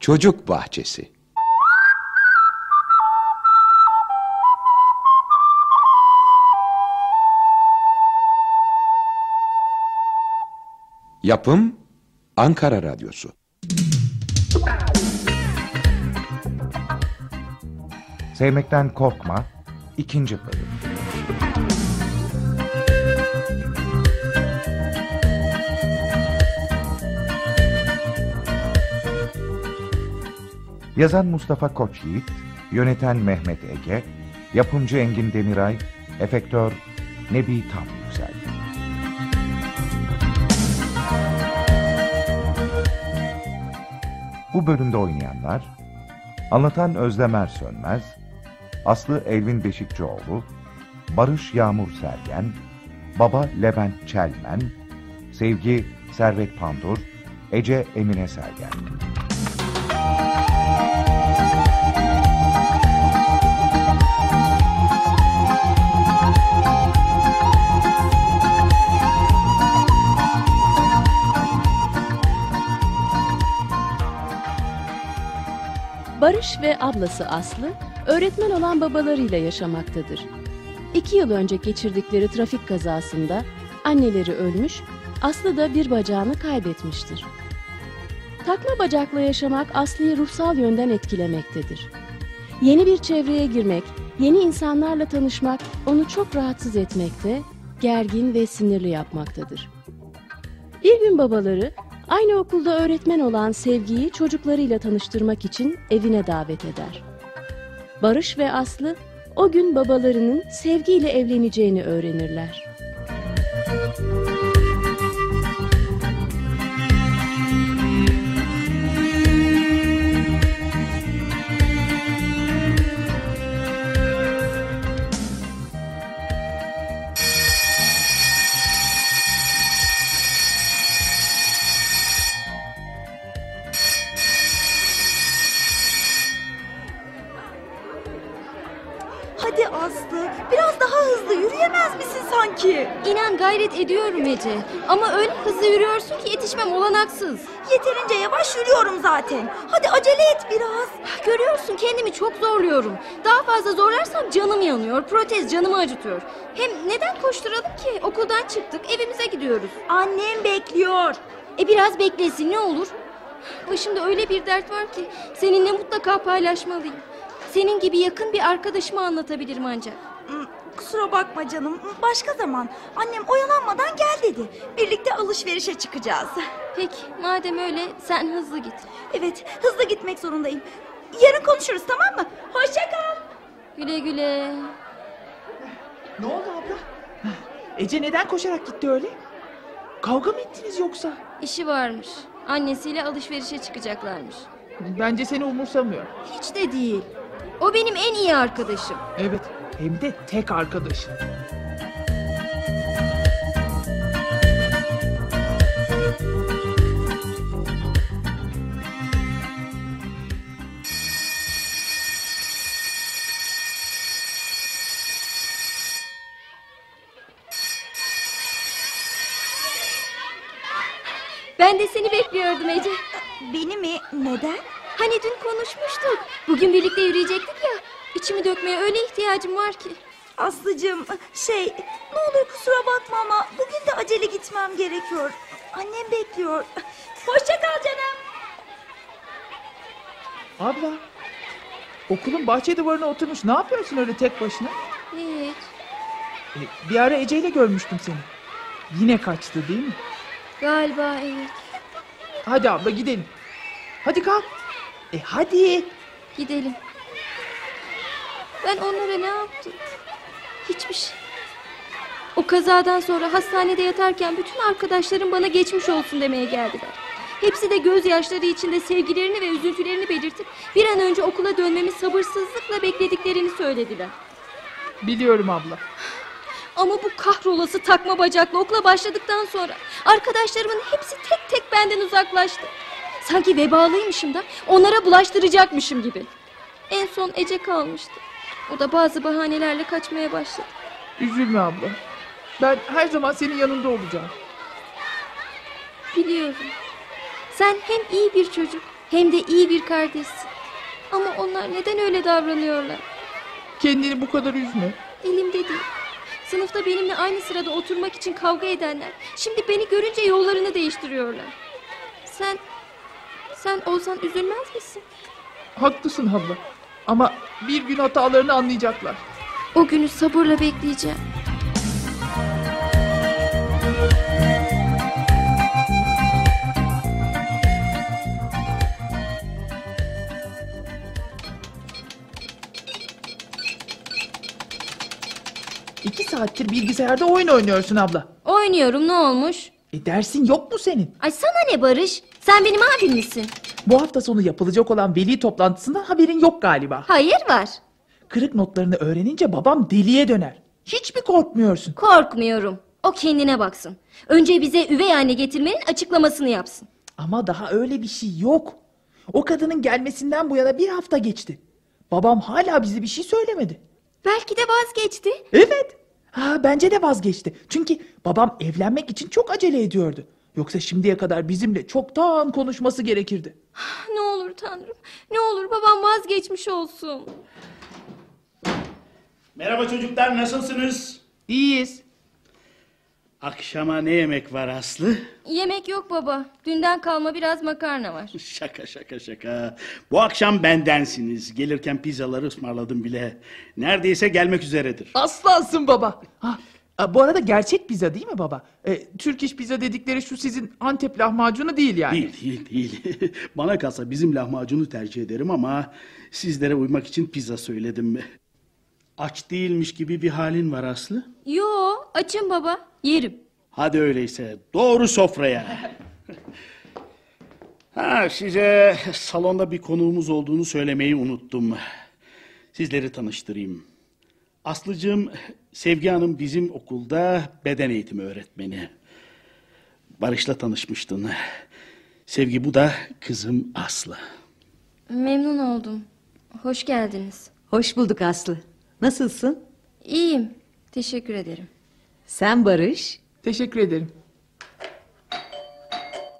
Çocuk Bahçesi. Yapım Ankara Radyosu. Sevmekten Korkma ikinci bölüm Yazan Mustafa Koçyiğit, yöneten Mehmet Ege, yapımcı Engin Demiray, efektör Nebi Tam Yüksel. Bu bölümde oynayanlar, anlatan Özlem Sönmez, Aslı Elvin Beşikçioğlu, Barış Yağmur Sergen, Baba Levent Çelmen, Sevgi Servet Pandur, Ece Emine Sergen. Barış ve ablası Aslı öğretmen olan babalarıyla yaşamaktadır. İki yıl önce geçirdikleri trafik kazasında anneleri ölmüş, Aslı da bir bacağını kaybetmiştir. Takma bacakla yaşamak Aslı'yı ruhsal yönden etkilemektedir. Yeni bir çevreye girmek, yeni insanlarla tanışmak onu çok rahatsız etmekte, gergin ve sinirli yapmaktadır. Bir gün babaları aynı okulda öğretmen olan Sevgi'yi çocuklarıyla tanıştırmak için evine davet eder. Barış ve Aslı o gün babalarının Sevgi ile evleneceğini öğrenirler. Aslı, biraz daha hızlı yürüyemez misin sanki? İnan gayret ediyorum Ece. Ama öyle hızlı yürüyorsun ki yetişmem olanaksız. Yeterince yavaş yürüyorum zaten. Hadi acele et biraz. Görüyorsun kendimi çok zorluyorum. Daha fazla zorlarsam canım yanıyor. Protez canımı acıtıyor. Hem neden koşturalım ki? Okuldan çıktık evimize gidiyoruz. Annem bekliyor. E biraz beklesin ne olur. Başımda öyle bir dert var ki seninle mutlaka paylaşmalıyım. Senin gibi yakın bir arkadaşıma anlatabilirim ancak. Hmm, Kusura bakma canım. Başka zaman. Annem oyalanmadan gel dedi. Birlikte alışverişe çıkacağız. Peki madem öyle sen hızlı git. Evet, hızlı gitmek zorundayım. Yarın konuşuruz tamam mı? Hoşça kal. Güle güle. Ne oldu abla? Ece neden koşarak gitti öyle? Kavga mı ettiniz yoksa? İşi varmış. Annesiyle alışverişe çıkacaklarmış. Bence seni umursamıyor. Hiç de değil. O benim en iyi arkadaşım. Evet, hem de tek arkadaşın. Ben de seni bekliyordum Ece. Beni mi? Neden? Hani dün konuşmuştuk. Bugün birlikte yürüyecektik ya. İçimi dökmeye öyle ihtiyacım var ki. Aslıcığım şey ne olur kusura bakma ama bugün de acele gitmem gerekiyor. Annem bekliyor. Hoşça kal canım. Abla, okulun bahçe duvarına oturmuş ne yapıyorsun öyle tek başına? Hiç. E, bir ara Ece ile görmüştüm seni. Yine kaçtı değil mi? Galiba evet. Hadi abla gidelim. Hadi kalk. E hadi. Gidelim. Ben onlara ne yaptım? Hiçbir şey. O kazadan sonra hastanede yatarken bütün arkadaşlarım bana geçmiş olsun demeye geldiler. Hepsi de gözyaşları içinde sevgilerini ve üzüntülerini belirtip bir an önce okula dönmemi sabırsızlıkla beklediklerini söylediler. Biliyorum abla. Ama bu kahrolası takma bacaklı okula başladıktan sonra arkadaşlarımın hepsi tek tek benden uzaklaştı. Sanki vebalıymışım da onlara bulaştıracakmışım gibi. En son Ece kalmıştı. O da bazı bahanelerle kaçmaya başladı. Üzülme abla. Ben her zaman senin yanında olacağım. Biliyorum. Sen hem iyi bir çocuk Hem de iyi bir kardeşsin. Ama onlar neden öyle davranıyorlar? Kendini bu kadar üzme. Elimde değil. Sınıfta benimle aynı sırada oturmak için kavga edenler. Şimdi beni görünce yollarını değiştiriyorlar. Sen, sen olsan üzülmez misin? Haklısın abla. Ama bir gün hatalarını anlayacaklar. O günü sabırla bekleyeceğim. İki saattir bilgisayarda oyun oynuyorsun abla. Oynuyorum ne olmuş? E dersin yok mu senin? Ay sana ne Barış? Sen benim abim misin? Bu hafta sonu yapılacak olan veli toplantısından haberin yok galiba. Hayır var. Kırık notlarını öğrenince babam deliye döner. Hiç mi korkmuyorsun? Korkmuyorum. O kendine baksın. Önce bize üvey anne getirmenin açıklamasını yapsın. Ama daha öyle bir şey yok. O kadının gelmesinden bu yana bir hafta geçti. Babam hala bize bir şey söylemedi. Belki de vazgeçti. Evet. Ha bence de vazgeçti. Çünkü babam evlenmek için çok acele ediyordu. Yoksa şimdiye kadar bizimle çoktan konuşması gerekirdi. Ne olur tanrım. Ne olur babam vazgeçmiş olsun. Merhaba çocuklar nasılsınız? İyiyiz. Akşama ne yemek var Aslı? Yemek yok baba. Dünden kalma biraz makarna var. Şaka şaka şaka. Bu akşam bendensiniz. Gelirken pizzaları ısmarladım bile. Neredeyse gelmek üzeredir. Aslansın baba. Ha, bu arada gerçek pizza değil mi baba? E, Türk iş pizza dedikleri şu sizin Antep lahmacunu değil yani. Değil değil değil. Bana kalsa bizim lahmacunu tercih ederim ama sizlere uymak için pizza söyledim. Aç değilmiş gibi bir halin var Aslı. Yo açım baba. Yerim. Hadi öyleyse doğru sofraya. Ha size salonda bir konuğumuz olduğunu söylemeyi unuttum. Sizleri tanıştırayım. Aslıcığım Sevgi Hanım bizim okulda beden eğitimi öğretmeni. Barış'la tanışmıştın. Sevgi bu da kızım Aslı. Memnun oldum. Hoş geldiniz. Hoş bulduk Aslı. Nasılsın? İyiyim. Teşekkür ederim. Sen Barış. Teşekkür ederim.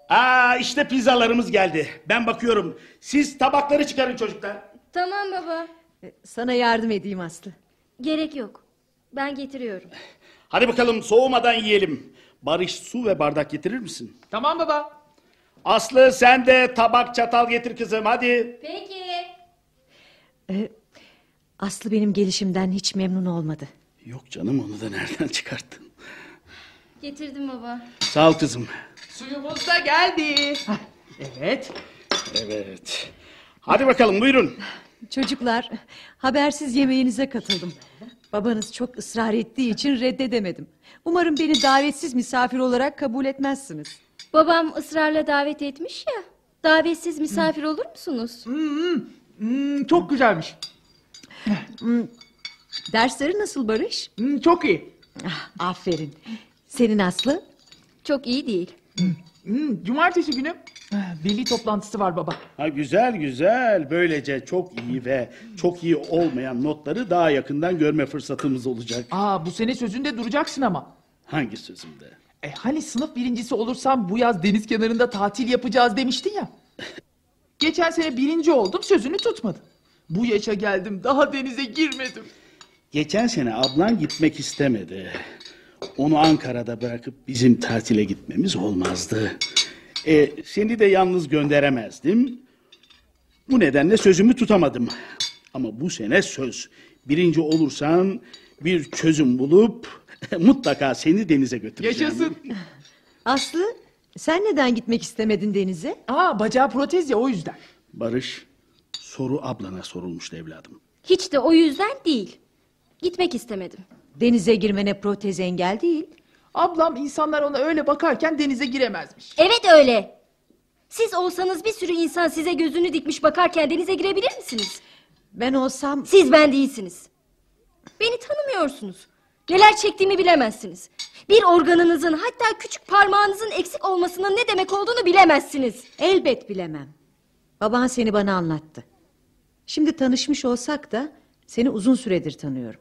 Aa işte pizzalarımız geldi. Ben bakıyorum. Siz tabakları çıkarın çocuklar. Tamam baba. Sana yardım edeyim Aslı. Gerek yok. Ben getiriyorum. Hadi bakalım soğumadan yiyelim. Barış su ve bardak getirir misin? Tamam baba. Aslı sen de tabak çatal getir kızım hadi. Peki. Aslı benim gelişimden hiç memnun olmadı. Yok canım onu da nereden çıkarttın? Getirdim baba. Sağ ol kızım. Suyumuz da geldi. Hah, evet. Evet. Hadi bakalım buyurun. Çocuklar, habersiz yemeğinize katıldım. Babanız çok ısrar ettiği için reddedemedim. Umarım beni davetsiz misafir olarak kabul etmezsiniz. Babam ısrarla davet etmiş ya. Davetsiz misafir olur musunuz? Hmm, çok güzelmiş. Dersleri nasıl Barış? Hmm, çok iyi. Ah, aferin. Senin Aslı? Çok iyi değil. Hmm, cumartesi günü veli toplantısı var baba. Ha güzel güzel. Böylece çok iyi ve çok iyi olmayan notları daha yakından görme fırsatımız olacak. Aa bu sene sözünde duracaksın ama. Hangi sözümde? E hani sınıf birincisi olursam bu yaz deniz kenarında tatil yapacağız demiştin ya. Geçen sene birinci oldum sözünü tutmadın. Bu yaşa geldim daha denize girmedim. Geçen sene ablan gitmek istemedi. Onu Ankara'da bırakıp bizim tatile gitmemiz olmazdı. E, seni de yalnız gönderemezdim. Bu nedenle sözümü tutamadım. Ama bu sene söz. Birinci olursan bir çözüm bulup mutlaka seni denize götüreceğim. Yaşasın. Aslı, sen neden gitmek istemedin denize? Aa bacağı protez ya o yüzden. Barış, soru ablana sorulmuştu evladım. Hiç de o yüzden değil. Gitmek istemedim. Denize girmene protez engel değil. Ablam insanlar ona öyle bakarken denize giremezmiş. Evet öyle. Siz olsanız bir sürü insan size gözünü dikmiş bakarken denize girebilir misiniz? Ben olsam... Siz ben değilsiniz. Beni tanımıyorsunuz. Neler çektiğimi bilemezsiniz. Bir organınızın hatta küçük parmağınızın eksik olmasının ne demek olduğunu bilemezsiniz. Elbet bilemem. Baban seni bana anlattı. Şimdi tanışmış olsak da seni uzun süredir tanıyorum.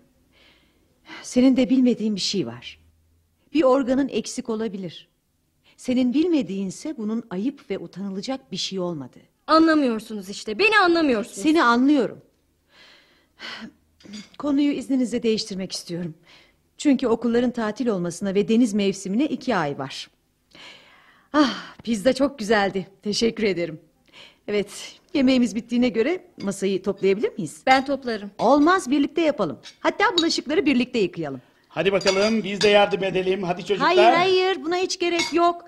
Senin de bilmediğin bir şey var. Bir organın eksik olabilir. Senin bilmediğinse bunun ayıp ve utanılacak bir şey olmadı. Anlamıyorsunuz işte. Beni anlamıyorsunuz. Seni anlıyorum. Konuyu izninizle değiştirmek istiyorum. Çünkü okulların tatil olmasına ve deniz mevsimine iki ay var. Ah, pizza çok güzeldi. Teşekkür ederim. Evet, yemeğimiz bittiğine göre masayı toplayabilir miyiz? Ben toplarım. Olmaz, birlikte yapalım. Hatta bulaşıkları birlikte yıkayalım. Hadi bakalım biz de yardım edelim. Hadi çocuklar. Hayır, hayır, buna hiç gerek yok.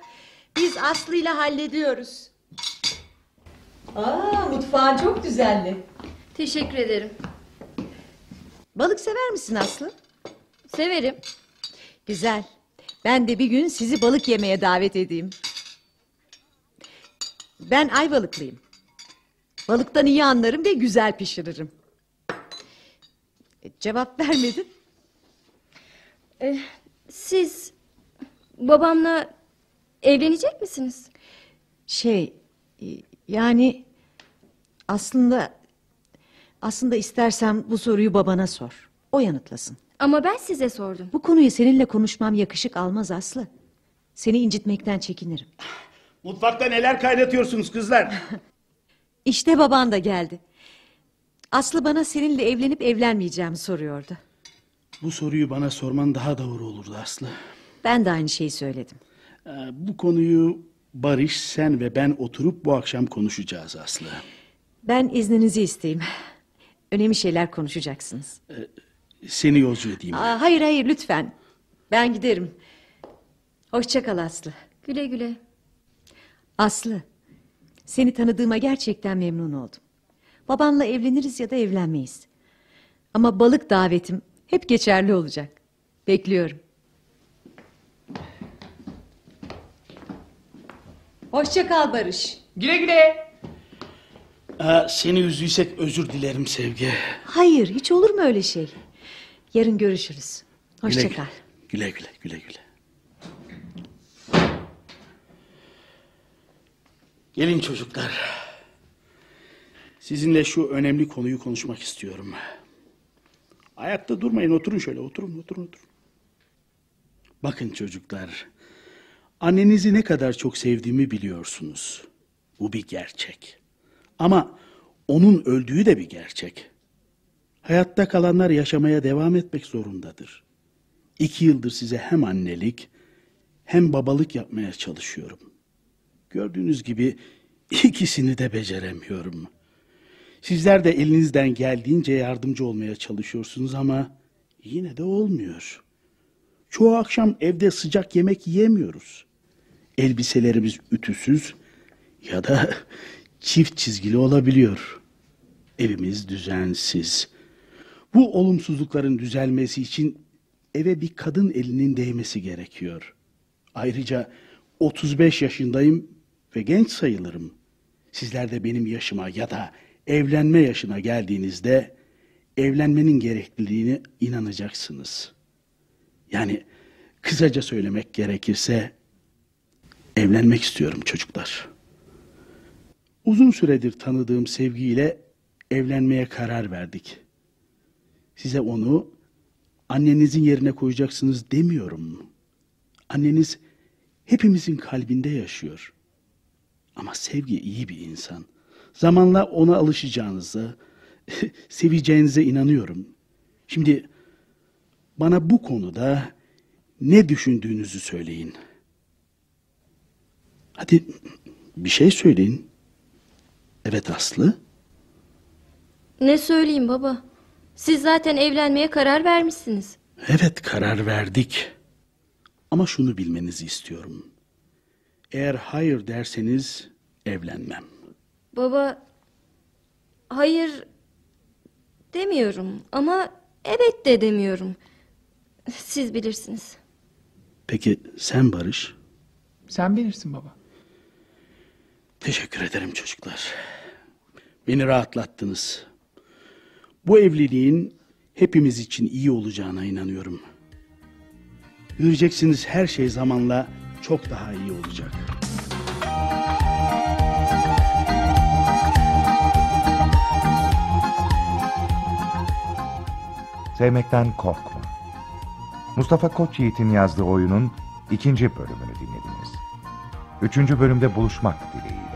Biz Aslı ile hallediyoruz. Aa, mutfağın çok düzenli. Teşekkür ederim. Balık sever misin Aslı? Severim. Güzel. Ben de bir gün sizi balık yemeye davet edeyim. Ben Ayvalıklıyım. Balıktan iyi anlarım ve güzel pişiririm. E, Cevap vermedin. Siz babamla evlenecek misiniz? Şey, e, yani aslında aslında istersem bu soruyu babana sor. O yanıtlasın. Ama ben size sordum. Bu konuyu seninle konuşmam yakışık almaz Aslı. Seni incitmekten çekinirim. Mutfakta neler kaynatıyorsunuz kızlar? İşte baban da geldi. Aslı bana seninle evlenip evlenmeyeceğimi soruyordu. Bu soruyu bana sorman daha doğru olurdu Aslı. Ben de aynı şeyi söyledim. Ee, bu konuyu Barış, sen ve ben oturup bu akşam konuşacağız Aslı. Ben izninizi isteyeyim. Önemli şeyler konuşacaksınız. Seni yolcu edeyim. Aa, hayır hayır lütfen. Ben giderim. Hoşça kal Aslı. Güle güle. Aslı, seni tanıdığıma gerçekten memnun oldum. Babanla evleniriz ya da evlenmeyiz. Ama balık davetim hep geçerli olacak. Bekliyorum. Hoşça kal Barış. Güle güle. Aa, seni üzdüysek özür dilerim Sevgi. Hayır, hiç olur mu öyle şey? Yarın görüşürüz. Hoşça Güle kal. Güle güle güle güle. Gelin çocuklar. Sizinle şu önemli konuyu konuşmak istiyorum. Ayakta durmayın oturun şöyle oturun oturun oturun. Bakın çocuklar. Annenizi ne kadar çok sevdiğimi biliyorsunuz. Bu bir gerçek. Ama onun öldüğü de bir gerçek. Hayatta kalanlar yaşamaya devam etmek zorundadır. İki yıldır size hem annelik hem babalık yapmaya çalışıyorum. Gördüğünüz gibi ikisini de beceremiyorum. Sizler de elinizden geldiğince yardımcı olmaya çalışıyorsunuz ama yine de olmuyor. Çoğu akşam evde sıcak yemek yiyemiyoruz. Elbiselerimiz ütüsüz ya da çift çizgili olabiliyor. Evimiz düzensiz. Bu olumsuzlukların düzelmesi için eve bir kadın elinin değmesi gerekiyor. Ayrıca 35 yaşındayım ve genç sayılırım. Sizler de benim yaşıma ya da evlenme yaşına geldiğinizde evlenmenin gerekliliğine inanacaksınız. Yani kısaca söylemek gerekirse evlenmek istiyorum çocuklar. Uzun süredir tanıdığım sevgiyle evlenmeye karar verdik. Size onu annenizin yerine koyacaksınız demiyorum. Anneniz hepimizin kalbinde yaşıyor. Ama sevgi iyi bir insan. Zamanla ona alışacağınızı, seveceğinize inanıyorum. Şimdi bana bu konuda ne düşündüğünüzü söyleyin. Hadi bir şey söyleyin. Evet Aslı. Ne söyleyeyim baba? Siz zaten evlenmeye karar vermişsiniz. Evet karar verdik. Ama şunu bilmenizi istiyorum. Eğer hayır derseniz evlenmem. Baba hayır demiyorum ama evet de demiyorum. Siz bilirsiniz. Peki sen Barış? Sen bilirsin baba. Teşekkür ederim çocuklar. Beni rahatlattınız. Bu evliliğin hepimiz için iyi olacağına inanıyorum. Göreceksiniz her şey zamanla çok daha iyi olacak. Sevmekten korkma. Mustafa Koçyiğit'in yazdığı oyunun ikinci bölümünü dinlediniz. Üçüncü bölümde buluşmak dileğiyle.